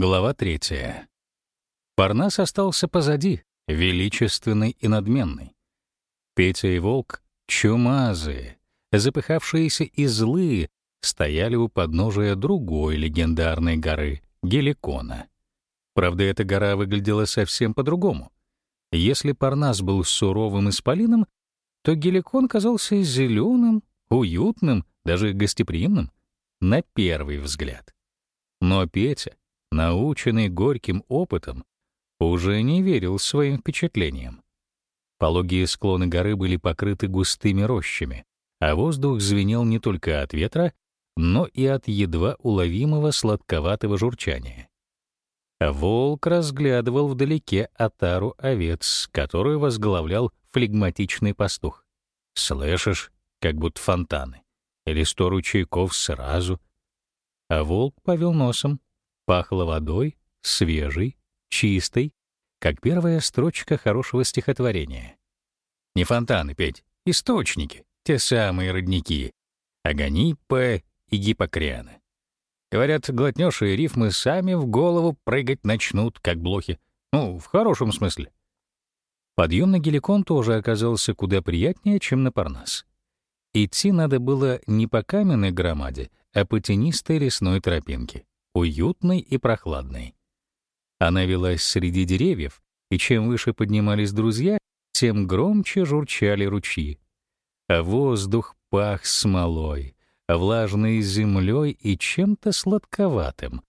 Глава третья. Парнас остался позади, величественный и надменный. Петя и Волк, чумазые, запыхавшиеся и злые, стояли у подножия другой легендарной горы — Геликона. Правда, эта гора выглядела совсем по-другому. Если Парнас был суровым исполином, то Геликон казался зеленым, уютным, даже гостеприимным, на первый взгляд. Но Петя, наученный горьким опытом, уже не верил своим впечатлениям. Пологие склоны горы были покрыты густыми рощами, а воздух звенел не только от ветра, но и от едва уловимого сладковатого журчания. Волк разглядывал вдалеке отару овец, которую возглавлял флегматичный пастух. Слышишь, как будто фонтаны. Или сто ручейков сразу. А волк повел носом. Пахло водой, свежей, чистой, как первая строчка хорошего стихотворения. Не фонтаны, Петь, источники, те самые родники. Аганиппа и Гиппокриана. Говорят, глотнешь и рифмы сами в голову прыгать начнут, как блохи. Ну, в хорошем смысле. Подъем на Геликон тоже оказался куда приятнее, чем на Парнас. Идти надо было не по каменной громаде, а по тенистой лесной тропинке уютной и прохладной. Она велась среди деревьев, и чем выше поднимались друзья, тем громче журчали ручьи. А воздух пах смолой, влажной землей и чем-то сладковатым.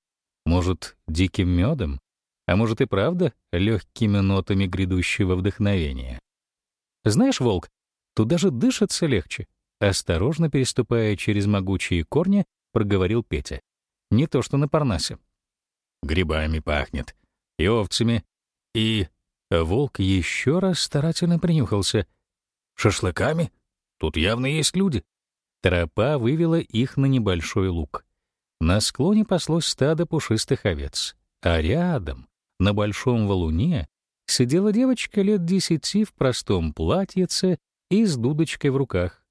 Может, диким медом, а может и правда легкими нотами грядущего вдохновения. Знаешь, волк, тут даже дышится легче. Осторожно переступая через могучие корни, проговорил Петя. Не то что на Парнасе. Грибами пахнет, и овцами, и... Волк еще раз старательно принюхался. Шашлыками? Тут явно есть люди. Тропа вывела их на небольшой луг. На склоне паслось стадо пушистых овец, а рядом, на большом валуне, сидела девочка лет десяти в простом платьице и с дудочкой в руках.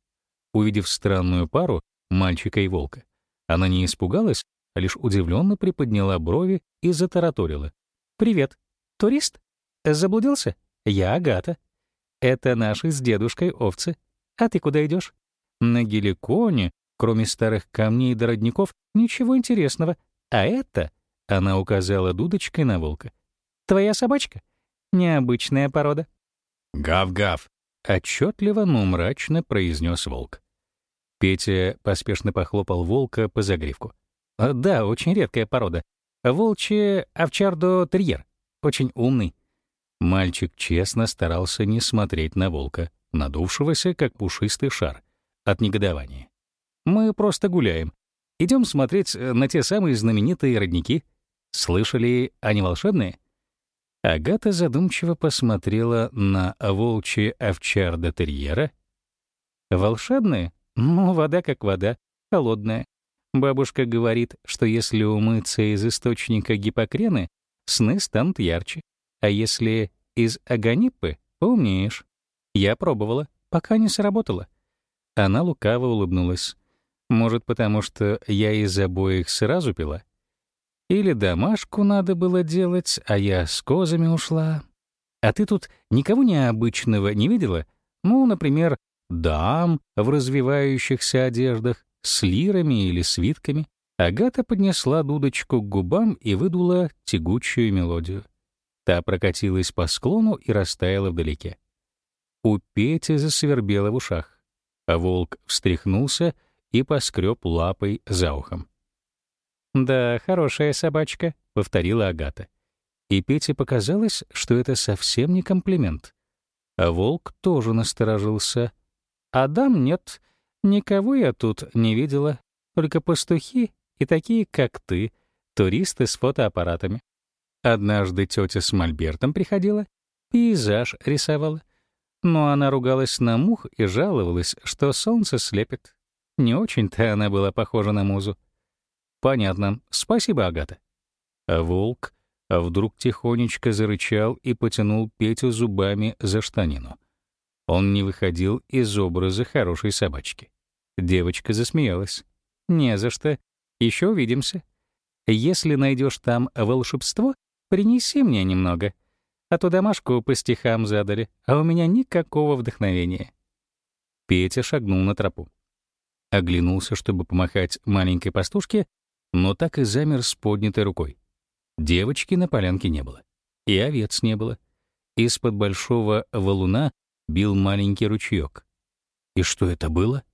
Увидев странную пару, мальчика и волка, она не испугалась, лишь удивленно приподняла брови и затараторила. «Привет. Турист? Заблудился? Я Агата. Это наши с дедушкой овцы. А ты куда идешь? На Геликоне, кроме старых камней и родников, ничего интересного. А это...» — она указала дудочкой на волка. «Твоя собачка? Необычная порода». «Гав-гав», — отчетливо, но мрачно произнес волк. Петя поспешно похлопал волка по загривку. А, да, очень редкая порода. Волчий овчардо-терьер. Очень умный. Мальчик честно старался не смотреть на волка, надувшегося, как пушистый шар, от негодования. Мы просто гуляем. Идем смотреть э, на те самые знаменитые родники. Слышали, они волшебные? Агата задумчиво посмотрела на волчье овчарда-терьера. Волшебные? Ну, вода как вода, холодная. Бабушка говорит, что если умыться из источника гипокрены, сны станут ярче, а если из аганиппы — поумнеешь. Я пробовала, пока не сработало. Она лукаво улыбнулась. Может, потому что я из обоих сразу пила? Или домашку надо было делать, а я с козами ушла? А ты тут никого необычного не видела? Ну, например, дам в развивающихся одеждах, с лирами или свитками, Агата поднесла дудочку к губам и выдула тягучую мелодию. Та прокатилась по склону и растаяла вдалеке. У Пети засвербело в ушах, а волк встряхнулся и поскреб лапой за ухом. «Да, хорошая собачка», — повторила Агата. И Пете показалось, что это совсем не комплимент. А волк тоже насторожился. «Адам нет, Никого я тут не видела, только пастухи и такие, как ты, туристы с фотоаппаратами. Однажды тетя с мольбертом приходила, пейзаж рисовала. Но она ругалась на мух и жаловалась, что солнце слепит. Не очень-то она была похожа на музу. Понятно. Спасибо, Агата. А волк вдруг тихонечко зарычал и потянул Петю зубами за штанину. Он не выходил из образа хорошей собачки. Девочка засмеялась. «Не за что. Еще увидимся. Если найдешь там волшебство, принеси мне немного. А то домашку по стихам задали, а у меня никакого вдохновения». Петя шагнул на тропу. Оглянулся, чтобы помахать маленькой пастушке, но так и замер с поднятой рукой. Девочки на полянке не было. И овец не было. Из-под большого валуна бил маленький ручеек. И что это было?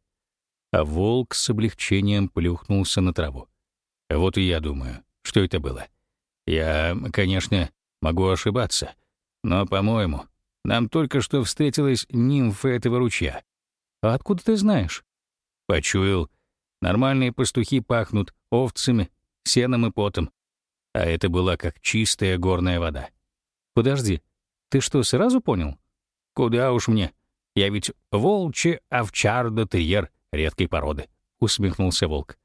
А волк с облегчением плюхнулся на траву. Вот и я думаю, что это было. Я, конечно, могу ошибаться, но, по-моему, нам только что встретилась нимфа этого ручья. А откуда ты знаешь? Почуял. Нормальные пастухи пахнут овцами, сеном и потом. А это была как чистая горная вода. Подожди, ты что, сразу понял? Куда уж мне? Я ведь волчий овчар да терьер редкой породы, усмехнулся волк.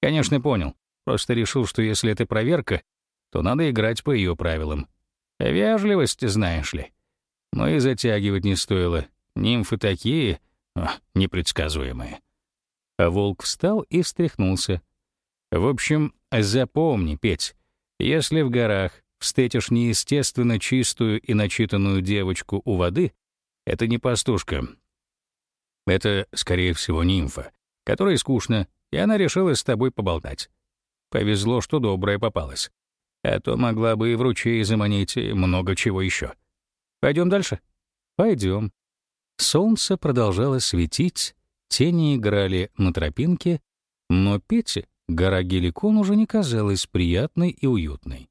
Конечно, понял. Просто решил, что если это проверка, то надо играть по ее правилам. Вежливость, знаешь ли. Но и затягивать не стоило. Нимфы такие, о, непредсказуемые. А волк встал и встряхнулся. В общем, запомни, Петь, если в горах встретишь неестественно чистую и начитанную девочку у воды, это не пастушка. Это, скорее всего, нимфа, которой скучно, и она решила с тобой поболтать. Повезло, что добрая попалась. А то могла бы и в ручей заманить, и много чего еще. Пойдем дальше? Пойдем. Солнце продолжало светить, тени играли на тропинке, но Пете гора Геликон уже не казалась приятной и уютной.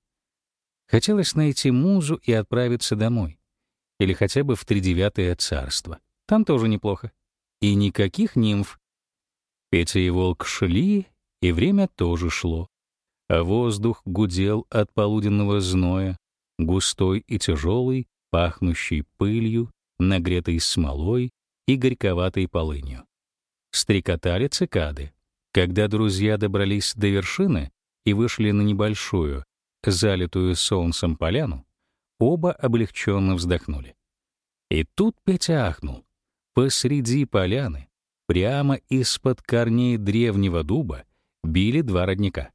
Хотелось найти музу и отправиться домой. Или хотя бы в тридевятое царство. Там тоже неплохо. И никаких нимф. Петя и волк шли, и время тоже шло. А воздух гудел от полуденного зноя, густой и тяжелый, пахнущий пылью, нагретой смолой и горьковатой полынью. Стрекотали цикады. Когда друзья добрались до вершины и вышли на небольшую, залитую солнцем поляну, оба облегченно вздохнули. И тут Петя ахнул. Посреди поляны, прямо из-под корней древнего дуба, били два родника.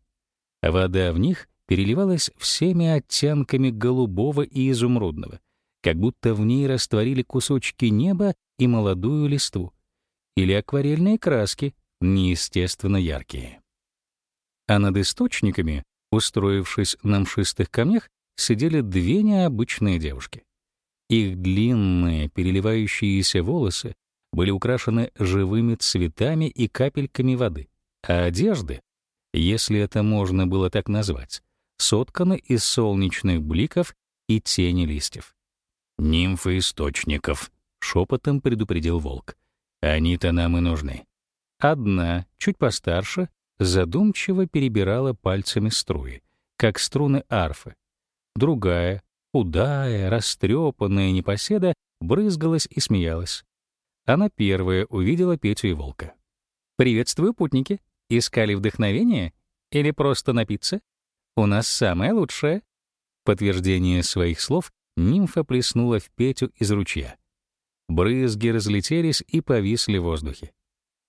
Вода в них переливалась всеми оттенками голубого и изумрудного, как будто в ней растворили кусочки неба и молодую листву, или акварельные краски, неестественно яркие. А над источниками, устроившись на мшистых камнях, сидели две необычные девушки. Их длинные, переливающиеся волосы были украшены живыми цветами и капельками воды, а одежды, если это можно было так назвать, сотканы из солнечных бликов и тени листьев. «Нимфы источников», — шепотом предупредил волк. «Они-то нам и нужны». Одна, чуть постарше, задумчиво перебирала пальцами струи, как струны арфы. Другая, худая, растрепанная непоседа, брызгалась и смеялась. Она первая увидела Петю и Волка. «Приветствую, путники. Искали вдохновение? Или просто напиться? У нас самое лучшее». подтверждение своих слов нимфа плеснула в Петю из ручья. Брызги разлетелись и повисли в воздухе.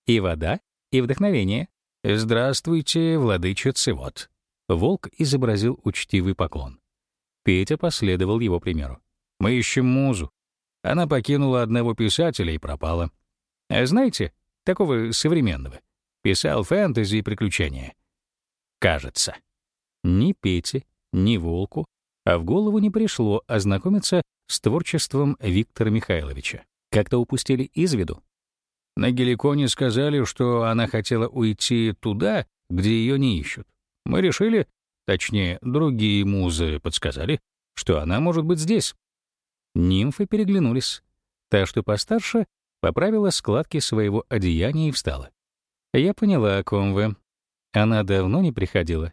И вода, и вдохновение. «Здравствуйте, владычицы вот». Волк изобразил учтивый поклон. Петя последовал его примеру. «Мы ищем музу. Она покинула одного писателя и пропала. А знаете, такого современного. Писал фэнтези и приключения. Кажется. Ни Пете, ни Волку а в голову не пришло ознакомиться с творчеством Виктора Михайловича. Как-то упустили из виду. На Геликоне сказали, что она хотела уйти туда, где ее не ищут. Мы решили, точнее, другие музы подсказали, что она может быть здесь. Нимфы переглянулись. Та, что постарше, поправила складки своего одеяния и встала. Я поняла, о ком вы. Она давно не приходила.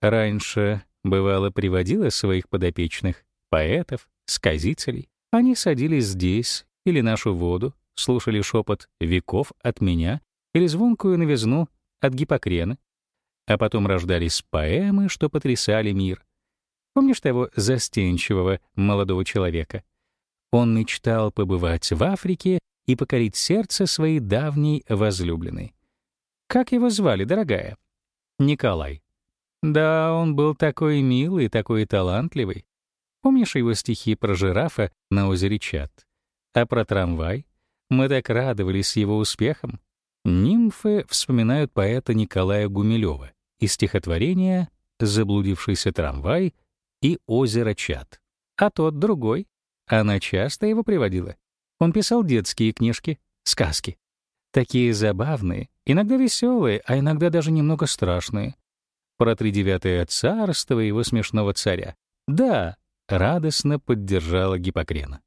Раньше Бывало, приводила своих подопечных, поэтов, сказителей. Они садились здесь, или нашу воду, слушали шепот веков от меня или звонкую новизну от Гиппокрена, а потом рождались поэмы, что потрясали мир. Помнишь того застенчивого молодого человека? Он мечтал побывать в Африке и покорить сердце своей давней возлюбленной. Как его звали, дорогая? Николай. Да, он был такой милый, такой талантливый. Помнишь его стихи про жирафа на озере Чат? А про трамвай? Мы так радовались его успехам. Нимфы вспоминают поэта Николая Гумилева из стихотворения «Заблудившийся трамвай» и «Озеро Чат». А тот другой. Она часто его приводила. Он писал детские книжки, сказки. Такие забавные, иногда веселые, а иногда даже немного страшные. Про тридевятое царство и его смешного царя. Да, радостно поддержала Гиппокрена.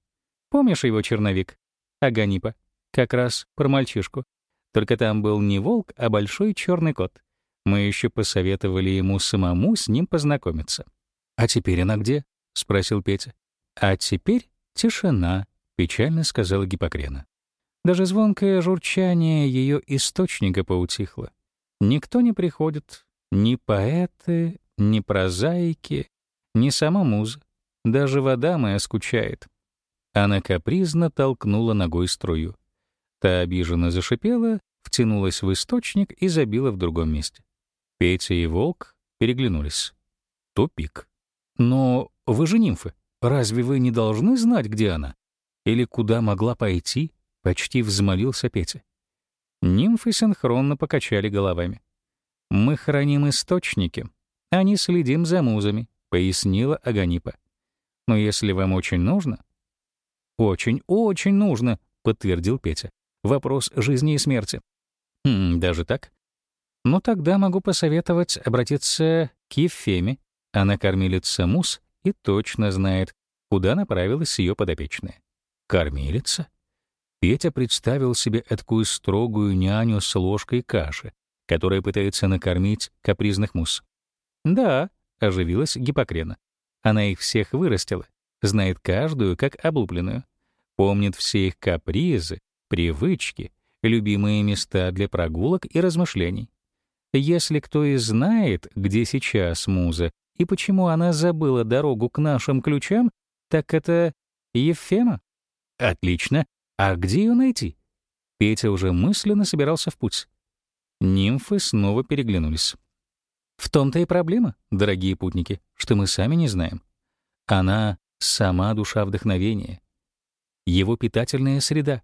Помнишь его черновик? Аганипа. Как раз про мальчишку. Только там был не волк, а большой черный кот. Мы еще посоветовали ему самому с ним познакомиться. «А теперь она где?» — спросил Петя. «А теперь тишина», — печально сказала Гиппокрена. Даже звонкое журчание ее источника поутихло. Никто не приходит, ни поэты, ни прозаики, ни сама муза. Даже вода моя скучает. Она капризно толкнула ногой струю. Та обиженно зашипела, втянулась в источник и забила в другом месте. Петя и Волк переглянулись. Тупик. «Но вы же нимфы. Разве вы не должны знать, где она? Или куда могла пойти?» — почти взмолился Петя. Нимфы синхронно покачали головами. «Мы храним источники, а не следим за музами», — пояснила Аганипа. «Но если вам очень нужно...» «Очень, очень нужно», — подтвердил Петя. «Вопрос жизни и смерти». «Хм, даже так?» «Ну тогда могу посоветовать обратиться к Ефеме. Она кормилица Мус и точно знает, куда направилась ее подопечная». «Кормилица?» Петя представил себе такую строгую няню с ложкой каши, которая пытается накормить капризных мус. «Да», — оживилась Гиппокрена. «Она их всех вырастила, знает каждую как облупленную, помнит все их капризы, привычки, любимые места для прогулок и размышлений. Если кто и знает, где сейчас муза и почему она забыла дорогу к нашим ключам, так это Ефема. Отлично. А где ее найти? Петя уже мысленно собирался в путь. Нимфы снова переглянулись. В том-то и проблема, дорогие путники, что мы сами не знаем. Она — сама душа вдохновения, его питательная среда.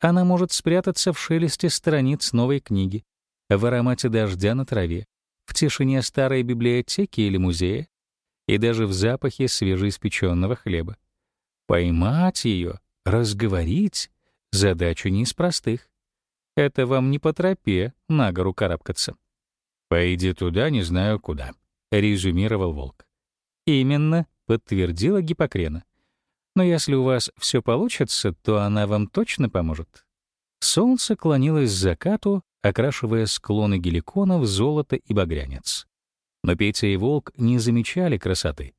Она может спрятаться в шелесте страниц новой книги, в аромате дождя на траве, в тишине старой библиотеки или музея и даже в запахе свежеиспеченного хлеба. Поймать ее, разговорить — задача не из простых. Это вам не по тропе на гору карабкаться. «Пойди туда, не знаю куда», — резюмировал волк. «Именно», — подтвердила Гиппокрена. «Но если у вас все получится, то она вам точно поможет». Солнце клонилось к закату, окрашивая склоны геликона в золото и багрянец. Но Петя и Волк не замечали красоты.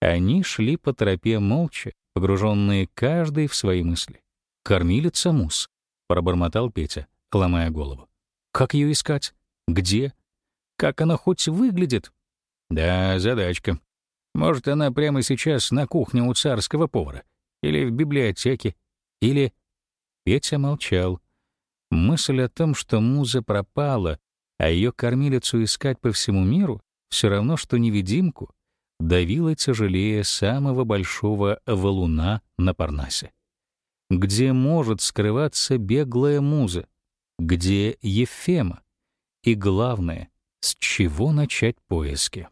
Они шли по тропе молча, погруженные каждый в свои мысли. «Кормилица Мус», — пробормотал Петя, ломая голову. «Как ее искать? Где? Как она хоть выглядит?» «Да, задачка. Может, она прямо сейчас на кухне у царского повара, или в библиотеке, или...» Петя молчал. Мысль о том, что муза пропала, а ее кормилицу искать по всему миру, все равно, что невидимку, давила тяжелее самого большого валуна на Парнасе. Где может скрываться беглая муза? Где Ефема? И главное, с чего начать поиски?